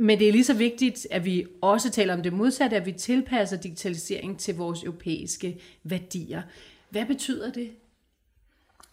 men det er lige så vigtigt, at vi også taler om det modsatte, at vi tilpasser digitalisering til vores europæiske værdier. Hvad betyder det?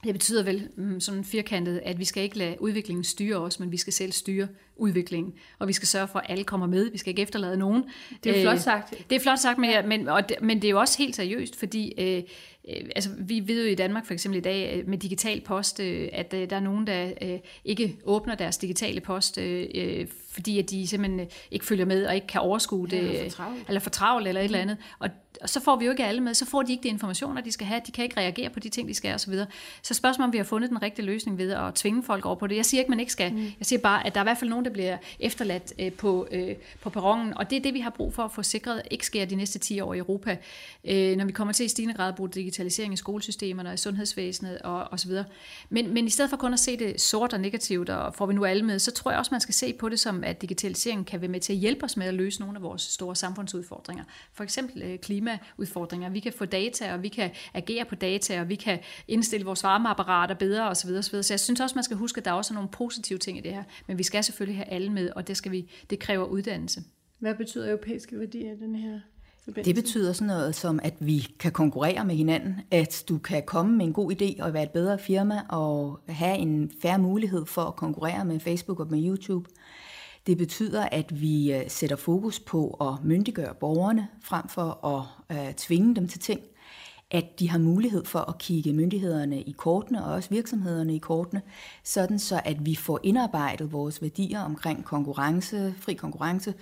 Det betyder vel mm, sådan firkantet, at vi skal ikke lade udviklingen styre os, men vi skal selv styre udviklingen. Og vi skal sørge for, at alle kommer med. Vi skal ikke efterlade nogen. Det er flot sagt. Det er flot sagt, men, men, og det, men det er jo også helt seriøst, fordi øh, øh, altså, vi ved jo i Danmark for eksempel i dag øh, med digital post, øh, at øh, der er nogen, der øh, ikke åbner deres digitale post, øh, øh fordi at de simpelthen ikke følger med og ikke kan overskue det, eller for travlt, eller, for travlt, eller et eller andet. Og og så får vi jo ikke alle med, så får de ikke de informationer, de skal have, de kan ikke reagere på de ting, de skal osv. Så, så spørgsmålet om vi har fundet den rigtige løsning ved at tvinge folk over på det. Jeg siger ikke, man ikke skal. Mm. Jeg siger bare, at der er i hvert fald nogen, der bliver efterladt øh, på, øh, på perronen, og det er det, vi har brug for at få sikret, ikke sker de næste 10 år i Europa, øh, når vi kommer til i stigende grad at bruge digitalisering i skolesystemerne og i sundhedsvæsenet og, og så videre. Men, men i stedet for kun at se det sort og negativt, og får vi nu alle med, så tror jeg også, man skal se på det som, at digitalisering kan være med til at hjælpe os med at løse nogle af vores store samfundsudfordringer. For eksempel øh, klimaudfordringer. Vi kan få data, og vi kan agere på data, og vi kan indstille vores varmeapparater bedre osv. osv. Så jeg synes også, man skal huske, at der er også nogle positive ting i det her. Men vi skal selvfølgelig have alle med, og det, skal vi, det kræver uddannelse. Hvad betyder europæiske værdier i den her det betyder sådan noget som, at vi kan konkurrere med hinanden, at du kan komme med en god idé og være et bedre firma og have en færre mulighed for at konkurrere med Facebook og med YouTube. Det betyder, at vi øh, sætter fokus på at myndiggøre borgerne frem for at øh, tvinge dem til ting. At de har mulighed for at kigge myndighederne i kortene og også virksomhederne i kortene, sådan så at vi får indarbejdet vores værdier omkring konkurrence, fri konkurrence,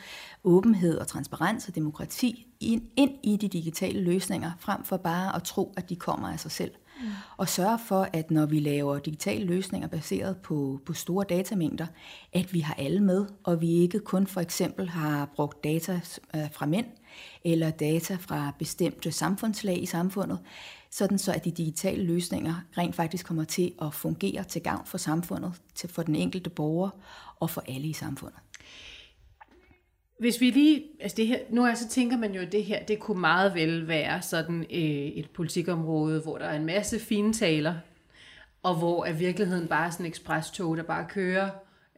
åbenhed og transparens og demokrati ind, i de digitale løsninger, frem for bare at tro, at de kommer af sig selv. Mm. Og sørge for, at når vi laver digitale løsninger baseret på, på store datamængder, at vi har alle med, og vi ikke kun for eksempel har brugt data øh, fra mænd, eller data fra bestemte samfundslag i samfundet, sådan så at de digitale løsninger rent faktisk kommer til at fungere til gavn for samfundet, til for den enkelte borger og for alle i samfundet. Hvis vi lige, altså det her, nu så tænker man jo, at det her, det kunne meget vel være sådan øh, et politikområde, hvor der er en masse fine taler, og hvor er virkeligheden bare sådan en ekspresstog, der bare kører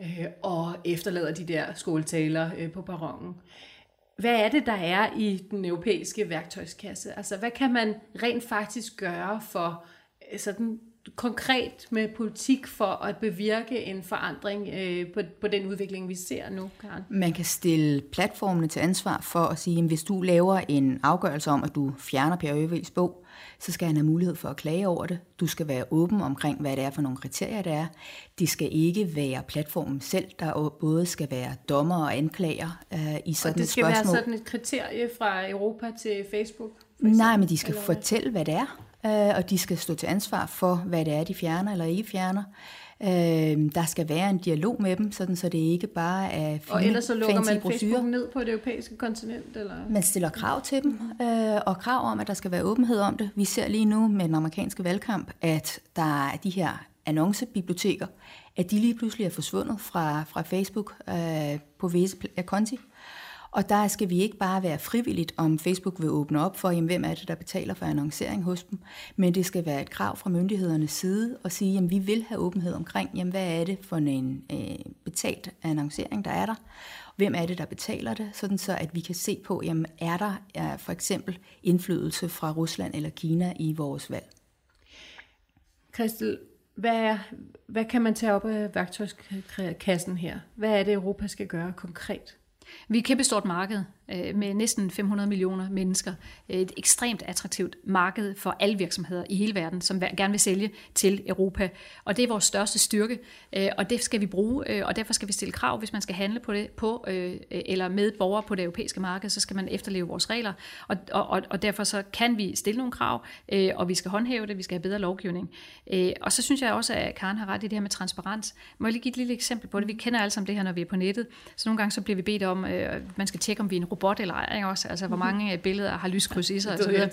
øh, og efterlader de der skoletaler øh, på perronen. Hvad er det, der er i den europæiske værktøjskasse? Altså, hvad kan man rent faktisk gøre for øh, sådan konkret med politik for at bevirke en forandring øh, på, på den udvikling, vi ser nu, Karen? Man kan stille platformene til ansvar for at sige, at hvis du laver en afgørelse om, at du fjerner Per Øvels bog, så skal han have mulighed for at klage over det. Du skal være åben omkring, hvad det er for nogle kriterier, der er. Det skal ikke være platformen selv, der både skal være dommer og anklager øh, i sådan og det skal et spørgsmål. være sådan et kriterie fra Europa til Facebook? Nej, men de skal fortælle, hvad det er øh, og de skal stå til ansvar for, hvad det er, de fjerner eller ikke fjerner. Øh, der skal være en dialog med dem, sådan, så det ikke bare er fine, Og ellers så lukker man brosyrer. Facebook ned på det europæiske kontinent? Eller? Man stiller krav til dem, øh, og krav om, at der skal være åbenhed om det. Vi ser lige nu med den amerikanske valgkamp, at der er de her annoncebiblioteker, at de lige pludselig er forsvundet fra, fra Facebook øh, på visse konti. Og der skal vi ikke bare være frivilligt, om Facebook vil åbne op for, jamen, hvem er det, der betaler for annoncering hos dem, men det skal være et krav fra myndighedernes side at sige, at vi vil have åbenhed omkring, jamen, hvad er det for en øh, betalt annoncering, der er der, hvem er det, der betaler det, sådan så at vi kan se på, jamen, er der er for eksempel indflydelse fra Rusland eller Kina i vores valg. Christel, hvad, er, hvad kan man tage op af værktøjskassen her? Hvad er det, Europa skal gøre konkret? Vi er et kæmpe stort marked, øh, med næsten 500 millioner mennesker. Øh, et ekstremt attraktivt marked for alle virksomheder i hele verden, som gerne vil sælge til Europa. Og det er vores største styrke, øh, og det skal vi bruge, øh, og derfor skal vi stille krav, hvis man skal handle på det på øh, eller med borgere på det europæiske marked, så skal man efterleve vores regler. Og, og, og derfor så kan vi stille nogle krav, øh, og vi skal håndhæve det, vi skal have bedre lovgivning. Og så synes jeg også, at Karen har ret i det her med transparens. Må jeg lige give et lille eksempel på det? Vi kender alle sammen det her, når vi er på nettet. Så nogle gange så bliver vi bedt om, at man skal tjekke, om vi er en robot eller ej, ikke også? Altså, hvor mange øh, billeder har lyskryds i sig, [LAUGHS] og så videre.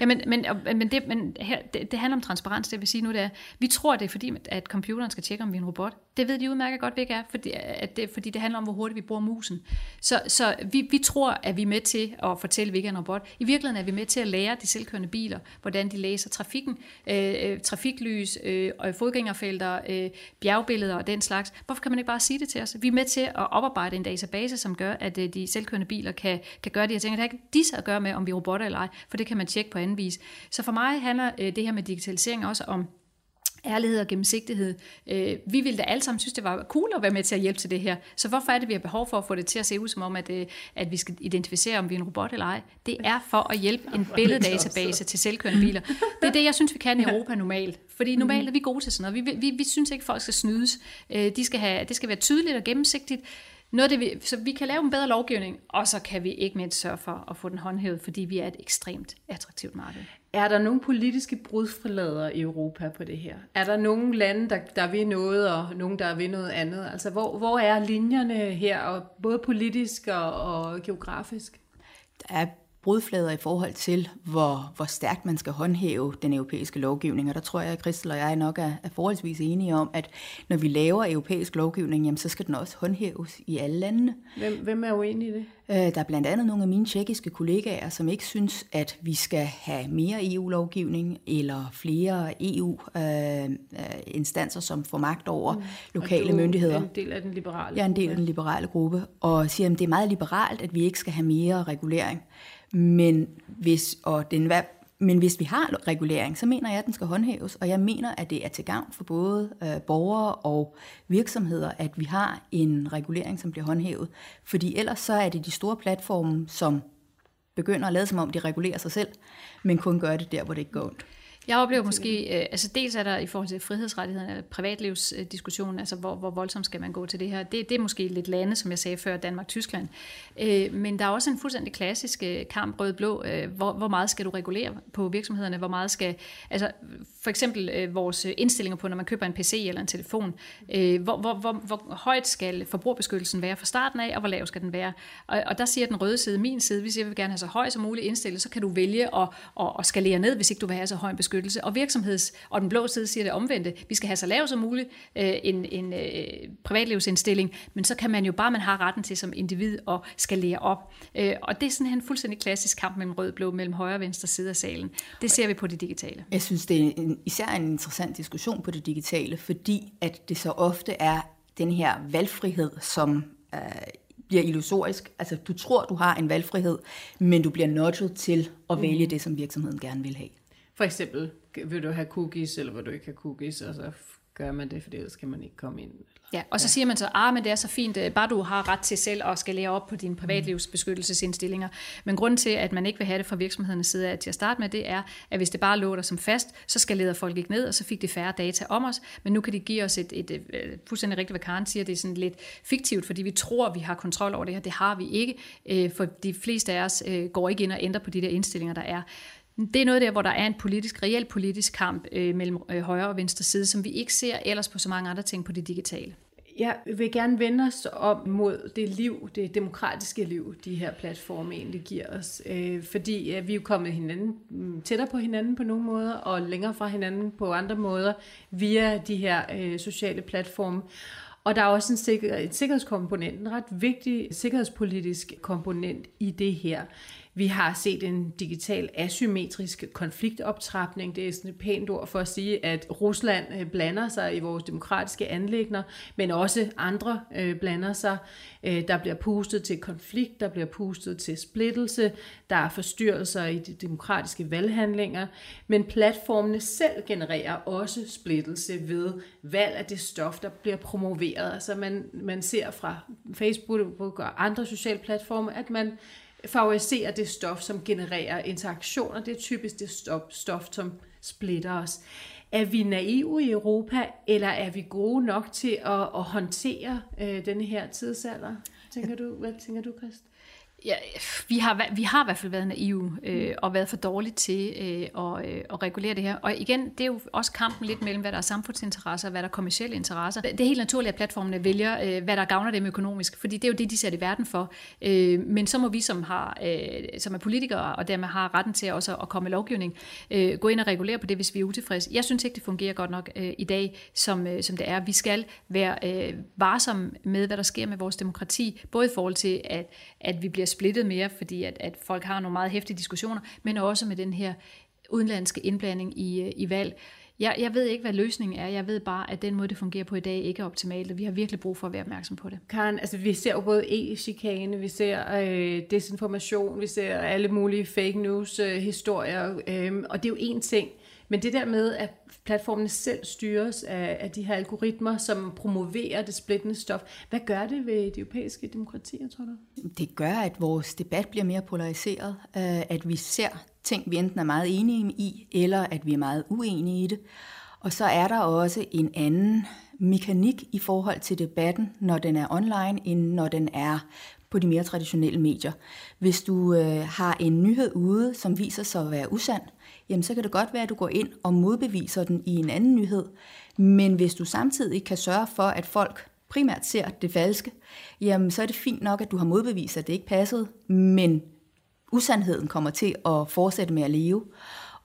Ja, men, men, men, det, men her, det, det handler om transparens, det vil sige nu, det er, vi tror, det er fordi, at computeren skal tjekke, om vi er en robot. Det ved de udmærket godt, vi ikke er, fordi, at det, fordi det handler om, hvor hurtigt vi bruger musen. Så, så vi, vi tror, at vi er med til at fortælle, at vi ikke er en robot. I virkeligheden er vi med til at lære de selvkørende biler, hvordan de læser trafikken, øh, øh trafiklys, øh, fodgængerfelter, øh, bjergbilleder og den slags. Hvorfor kan man ikke bare sige det til os? Vi er med til at oparbejde en database, som gør, at øh, de selvkørende biler kan, kan gøre det. Jeg tænker, det har ikke de at gøre med, om vi er robotter eller ej, for det kan man tjekke på anden vis. Så for mig handler øh, det her med digitalisering også om ærlighed og gennemsigtighed. Øh, vi ville da alle sammen synes, det var cool at være med til at hjælpe til det her. Så hvorfor er det, vi har behov for at få det til at se ud som om, at, øh, at vi skal identificere, om vi er en robot eller ej? Det er for at hjælpe en billeddatabase til selvkørende biler. Det er det, jeg synes, vi kan i Europa normalt. Fordi normalt er vi gode til sådan noget. Vi, vi, vi synes ikke, folk skal snydes. De skal have, det skal være tydeligt og gennemsigtigt. Noget det, vi, så vi kan lave en bedre lovgivning, og så kan vi ikke mindst sørge for at få den håndhævet, fordi vi er et ekstremt attraktivt marked. Er der nogle politiske brudfrilader i Europa på det her? Er der nogle lande, der, der vil noget, og nogle, der vil noget andet? Altså, hvor, hvor er linjerne her, og både politisk og, og geografisk? Der er brudflader i forhold til, hvor, hvor stærkt man skal håndhæve den europæiske lovgivning. Og der tror jeg, at Christel og jeg nok er, er forholdsvis enige om, at når vi laver europæisk lovgivning, jamen, så skal den også håndhæves i alle landene. Hvem, hvem er uenig i det? Øh, der er blandt andet nogle af mine tjekkiske kollegaer, som ikke synes, at vi skal have mere EU-lovgivning eller flere EU-instanser, øh, som får magt over mm. lokale myndigheder. er en del af den liberale Jeg er en del af den liberale gruppe, og siger, at det er meget liberalt, at vi ikke skal have mere regulering. Men hvis, og den, men hvis vi har regulering, så mener jeg, at den skal håndhæves, og jeg mener, at det er til gavn for både øh, borgere og virksomheder, at vi har en regulering, som bliver håndhævet. Fordi ellers så er det de store platforme, som begynder at lade som om, de regulerer sig selv, men kun gør det der, hvor det ikke går ondt. Jeg oplever måske, øh, altså dels er der i forhold til frihedsrettighederne, privatlivsdiskussionen, altså hvor, hvor voldsomt skal man gå til det her. Det, det er måske lidt lande, som jeg sagde før, Danmark-Tyskland. Øh, men der er også en fuldstændig klassisk øh, kamp rød-blå. Øh, hvor, hvor meget skal du regulere på virksomhederne? Hvor meget skal, altså for eksempel øh, vores indstillinger på, når man køber en PC eller en telefon. Øh, hvor, hvor, hvor, hvor højt skal forbrugerbeskyttelsen være fra starten af, og hvor lav skal den være? Og, og der siger den røde side, min side, vi siger, at vi vil gerne have så høj som muligt indstillet, så kan du vælge at, at, at skalere ned, hvis ikke du vil have så høj en beskyttelse beskyttelse, og virksomheds, og den blå side siger det omvendte, vi skal have så lav som muligt øh, en, en øh, privatlivsindstilling, men så kan man jo bare, man har retten til som individ at skalere op. Øh, og det er sådan en fuldstændig klassisk kamp mellem rød og blå, mellem højre og venstre side af salen. Det ser vi på det digitale. Jeg synes, det er en, især en interessant diskussion på det digitale, fordi at det så ofte er den her valgfrihed, som øh, bliver illusorisk. Altså, du tror, du har en valgfrihed, men du bliver nudget til at mm. vælge det, som virksomheden gerne vil have. For eksempel, vil du have cookies, eller vil du ikke have cookies, og så gør man det, for ellers kan man ikke komme ind. Ja, og så ja. siger man så, ah, men det er så fint, øh, bare du har ret til selv at skal lære op på dine privatlivsbeskyttelsesindstillinger. Men grunden til, at man ikke vil have det fra virksomhedernes side af til at starte med, det er, at hvis det bare lå der som fast, så skal leder folk ikke ned, og så fik de færre data om os. Men nu kan de give os et, et, et øh, fuldstændig rigtigt, hvad Karen siger, det er sådan lidt fiktivt, fordi vi tror, vi har kontrol over det her. Det har vi ikke, øh, for de fleste af os går ikke ind og ændrer på de der indstillinger, der er. Det er noget der, hvor der er en politisk, reel politisk kamp øh, mellem øh, højre og venstre side, som vi ikke ser ellers på så mange andre ting på det digitale. Jeg vil gerne vende os om mod det liv, det demokratiske liv, de her platforme egentlig giver os. Øh, fordi øh, vi er jo kommet hinanden, mm, tættere på hinanden på nogle måder, og længere fra hinanden på andre måder, via de her øh, sociale platforme. Og der er også en, sikker, en sikkerhedskomponent, en ret vigtig sikkerhedspolitisk komponent i det her. Vi har set en digital asymmetrisk konfliktoptrapning. Det er sådan et pænt ord for at sige, at Rusland øh, blander sig i vores demokratiske anlægner, men også andre øh, blander sig. Øh, der bliver pustet til konflikt, der bliver pustet til splittelse, der er forstyrrelser i de demokratiske valghandlinger, men platformene selv genererer også splittelse ved valg af det stof, der bliver promoveret. Altså man, man ser fra Facebook og andre sociale platforme, at man favoriserer det stof, som genererer interaktioner. Det er typisk det stof, stof som splitter os. Er vi naive i Europa, eller er vi gode nok til at, at håndtere øh, denne her tidsalder? Tænker du, hvad tænker du, Christ? Ja, vi har, vi har i hvert fald været naive øh, og været for dårligt til øh, at, øh, at regulere det her. Og igen, det er jo også kampen lidt mellem, hvad der er samfundsinteresser og hvad der er kommersielle interesser. Det er helt naturligt, at platformene vælger, øh, hvad der gavner dem økonomisk, fordi det er jo det, de sætter i verden for. Øh, men så må vi, som, har, øh, som er politikere og dermed har retten til også at komme med lovgivning, øh, gå ind og regulere på det, hvis vi er utilfredse. Jeg synes ikke, det fungerer godt nok øh, i dag, som, øh, som det er. Vi skal være øh, varsomme med, hvad der sker med vores demokrati, både i forhold til, at, at vi bliver splittet mere, fordi at, at folk har nogle meget hæftige diskussioner, men også med den her udenlandske indblanding i, øh, i valg. Jeg, jeg ved ikke, hvad løsningen er. Jeg ved bare, at den måde, det fungerer på i dag, ikke er optimalt, og vi har virkelig brug for at være opmærksom på det. Karen, altså vi ser jo både e-chikane, vi ser øh, desinformation, vi ser alle mulige fake news-historier, øh, øh, og det er jo én ting. Men det der med, at platformene selv styres af, af de her algoritmer, som promoverer det splittende stof, hvad gør det ved de europæiske demokratier, tror du? Det gør, at vores debat bliver mere polariseret, øh, at vi ser ting, vi enten er meget enige i, eller at vi er meget uenige i det. Og så er der også en anden mekanik i forhold til debatten, når den er online, end når den er på de mere traditionelle medier. Hvis du øh, har en nyhed ude, som viser sig at være usand, jamen så kan det godt være, at du går ind og modbeviser den i en anden nyhed. Men hvis du samtidig kan sørge for, at folk primært ser det falske, jamen så er det fint nok, at du har modbevist, at det ikke passede, men usandheden kommer til at fortsætte med at leve.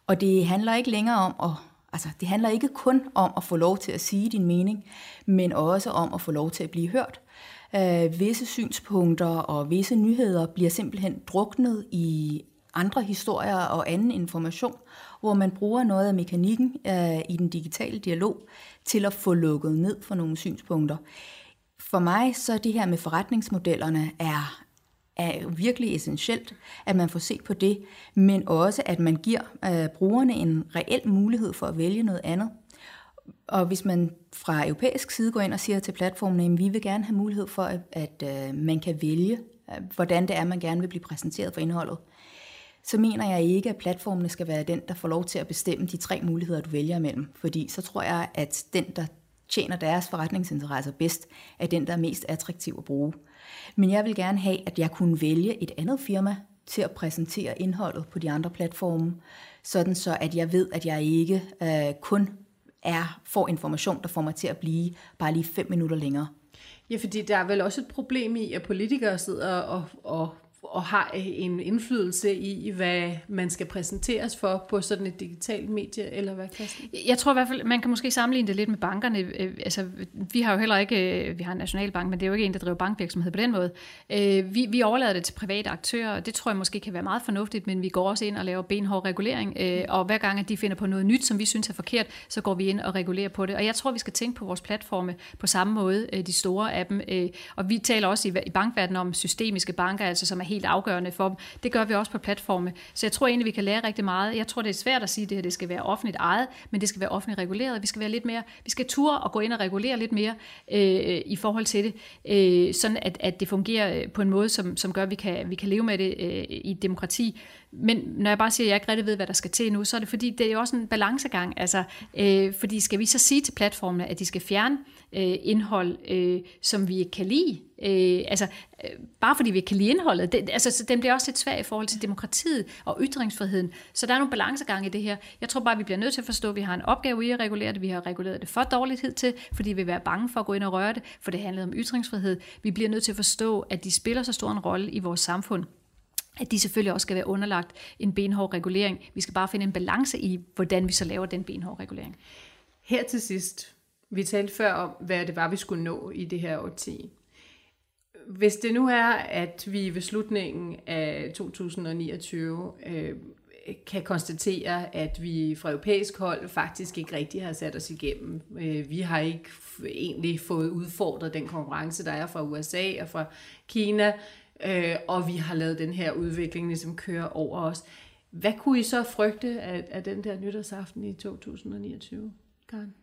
Og det handler ikke længere om at Altså, det handler ikke kun om at få lov til at sige din mening, men også om at få lov til at blive hørt. Øh, visse synspunkter og visse nyheder bliver simpelthen druknet i andre historier og anden information, hvor man bruger noget af mekanikken øh, i den digitale dialog til at få lukket ned for nogle synspunkter. For mig så det her med forretningsmodellerne er, er virkelig essentielt, at man får set på det, men også at man giver øh, brugerne en reel mulighed for at vælge noget andet. Og hvis man fra europæisk side går ind og siger til platformen, at vi vil gerne have mulighed for, at, at øh, man kan vælge, øh, hvordan det er, man gerne vil blive præsenteret for indholdet, så mener jeg ikke, at platformene skal være den, der får lov til at bestemme de tre muligheder, du vælger imellem. Fordi så tror jeg, at den, der tjener deres forretningsinteresser bedst, er den, der er mest attraktiv at bruge. Men jeg vil gerne have, at jeg kunne vælge et andet firma til at præsentere indholdet på de andre platforme, sådan så at jeg ved, at jeg ikke øh, kun er, får information, der får mig til at blive bare lige fem minutter længere. Ja, fordi der er vel også et problem i, at politikere sidder og, og og har en indflydelse i, hvad man skal præsenteres for på sådan et digitalt medie, eller hvad, Kirsten? Jeg tror i hvert fald, man kan måske sammenligne det lidt med bankerne. Øh, altså, vi har jo heller ikke, øh, vi har en nationalbank, men det er jo ikke en, der driver bankvirksomhed på den måde. Øh, vi, vi overlader det til private aktører, og det tror jeg måske kan være meget fornuftigt, men vi går også ind og laver benhård regulering, og hver gang, at de finder på noget nyt, som vi synes er forkert, så går vi ind og regulerer på det. Og jeg tror, vi skal tænke på vores platforme på samme måde, de store af dem. Og vi taler også i bankverdenen om systemiske banker, altså som er helt afgørende for dem. Det gør vi også på platforme. Så jeg tror egentlig, vi kan lære rigtig meget. Jeg tror, det er svært at sige, at det her det skal være offentligt ejet, men det skal være offentligt reguleret. Vi skal være lidt mere, vi skal ture og gå ind og regulere lidt mere øh, i forhold til det, øh, sådan at, at det fungerer øh, på en måde, som, som gør, at vi kan, vi kan leve med det øh, i demokrati. Men når jeg bare siger, at jeg ikke rigtig ved, hvad der skal til nu, så er det fordi, det er jo også en balancegang. Altså, øh, fordi skal vi så sige til platformene, at de skal fjerne øh, indhold, øh, som vi ikke kan lide? Øh, altså, øh, bare fordi vi ikke kan lide indholdet. Det, altså, den bliver også lidt svag i forhold til demokratiet og ytringsfriheden. Så der er nogle balancegang i det her. Jeg tror bare, vi bliver nødt til at forstå, at vi har en opgave i at regulere det. Vi har reguleret det for dårligt til, fordi vi vil være bange for at gå ind og røre det, for det handler om ytringsfrihed. Vi bliver nødt til at forstå, at de spiller så stor en rolle i vores samfund at de selvfølgelig også skal være underlagt en benhård regulering. Vi skal bare finde en balance i, hvordan vi så laver den benhårde regulering. Her til sidst, vi talte før om, hvad det var, vi skulle nå i det her årti. Hvis det nu er, at vi ved slutningen af 2029 øh, kan konstatere, at vi fra europæisk hold faktisk ikke rigtig har sat os igennem. Øh, vi har ikke egentlig fået udfordret den konkurrence, der er fra USA og fra Kina øh, og vi har lavet den her udvikling ligesom kører over os. Hvad kunne I så frygte af, af den der nytårsaften i 2029, Karen?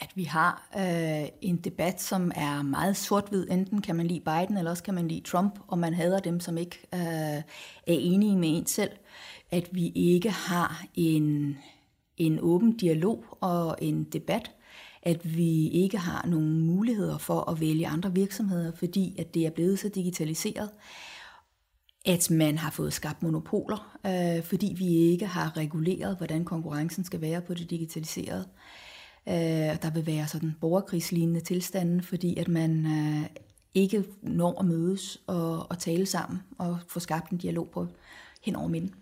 At vi har øh, en debat, som er meget sort-hvid. Enten kan man lide Biden, eller også kan man lide Trump, og man hader dem, som ikke øh, er enige med en selv. At vi ikke har en, en åben dialog og en debat, at vi ikke har nogen muligheder for at vælge andre virksomheder, fordi at det er blevet så digitaliseret, at man har fået skabt monopoler, øh, fordi vi ikke har reguleret, hvordan konkurrencen skal være på det digitaliserede. Øh, Øh, der vil være sådan borgerkrigslignende tilstande, fordi at man øh, ikke når at mødes og, og tale sammen og få skabt en dialog på hen over midten.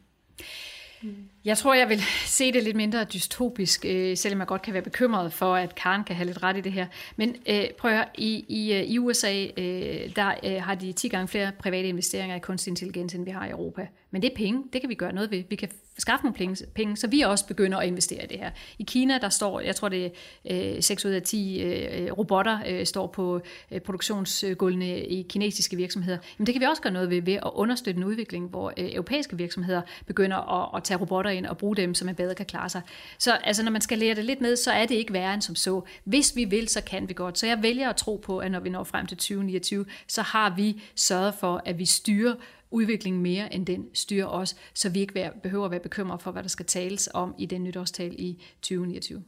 Mm. Jeg tror, jeg vil se det lidt mindre dystopisk, øh, selvom jeg godt kan være bekymret for, at Karen kan have lidt ret i det her. Men øh, prøv at høre, i, i, øh, i USA øh, der øh, har de 10 gange flere private investeringer i kunstig intelligens, end vi har i Europa. Men det er penge, det kan vi gøre noget ved. Vi kan skaffe nogle penge, penge, så vi også begynder at investere i det her. I Kina, der står, jeg tror det er øh, 6 ud af 10 øh, øh, robotter, øh, står på øh, produktionsgulvene i kinesiske virksomheder. Men det kan vi også gøre noget ved, ved at understøtte en udvikling, hvor øh, europæiske virksomheder begynder at, at tage robotter ind og bruge dem, så man bedre kan klare sig. Så altså, når man skal lære det lidt ned, så er det ikke værre end som så. Hvis vi vil, så kan vi godt. Så jeg vælger at tro på, at når vi når frem til 2029, så har vi sørget for, at vi styrer udviklingen mere, end den styrer os, så vi ikke behøver at være bekymret for, hvad der skal tales om i den nytårstal i 2029.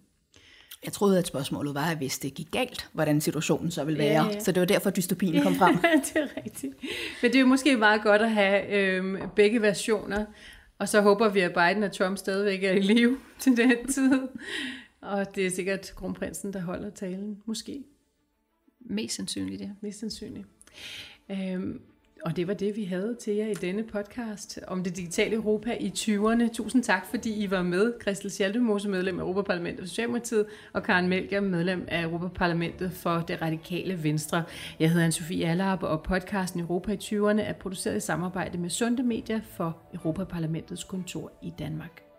Jeg troede, at spørgsmålet var, at hvis det gik galt, hvordan situationen så ville være. Ja, ja. Så det var derfor, dystopien kom frem. [LAUGHS] det er rigtigt. Men det er jo måske meget godt at have øhm, begge versioner. Og så håber vi, at Biden og Trump stadigvæk er i live [LAUGHS] til den tid. Og det er sikkert kronprinsen, der holder talen. Måske. Mest sandsynligt, ja. Mest sandsynligt. Øhm, og det var det, vi havde til jer i denne podcast om det digitale Europa i 20'erne. Tusind tak, fordi I var med. Christel Schaldemose, medlem af Europaparlamentet for Socialdemokratiet, og Karen Melger, medlem af Europaparlamentet for det radikale Venstre. Jeg hedder Anne-Sophie Allerup, og podcasten Europa i 20'erne er produceret i samarbejde med Sunde Media for Europaparlamentets kontor i Danmark.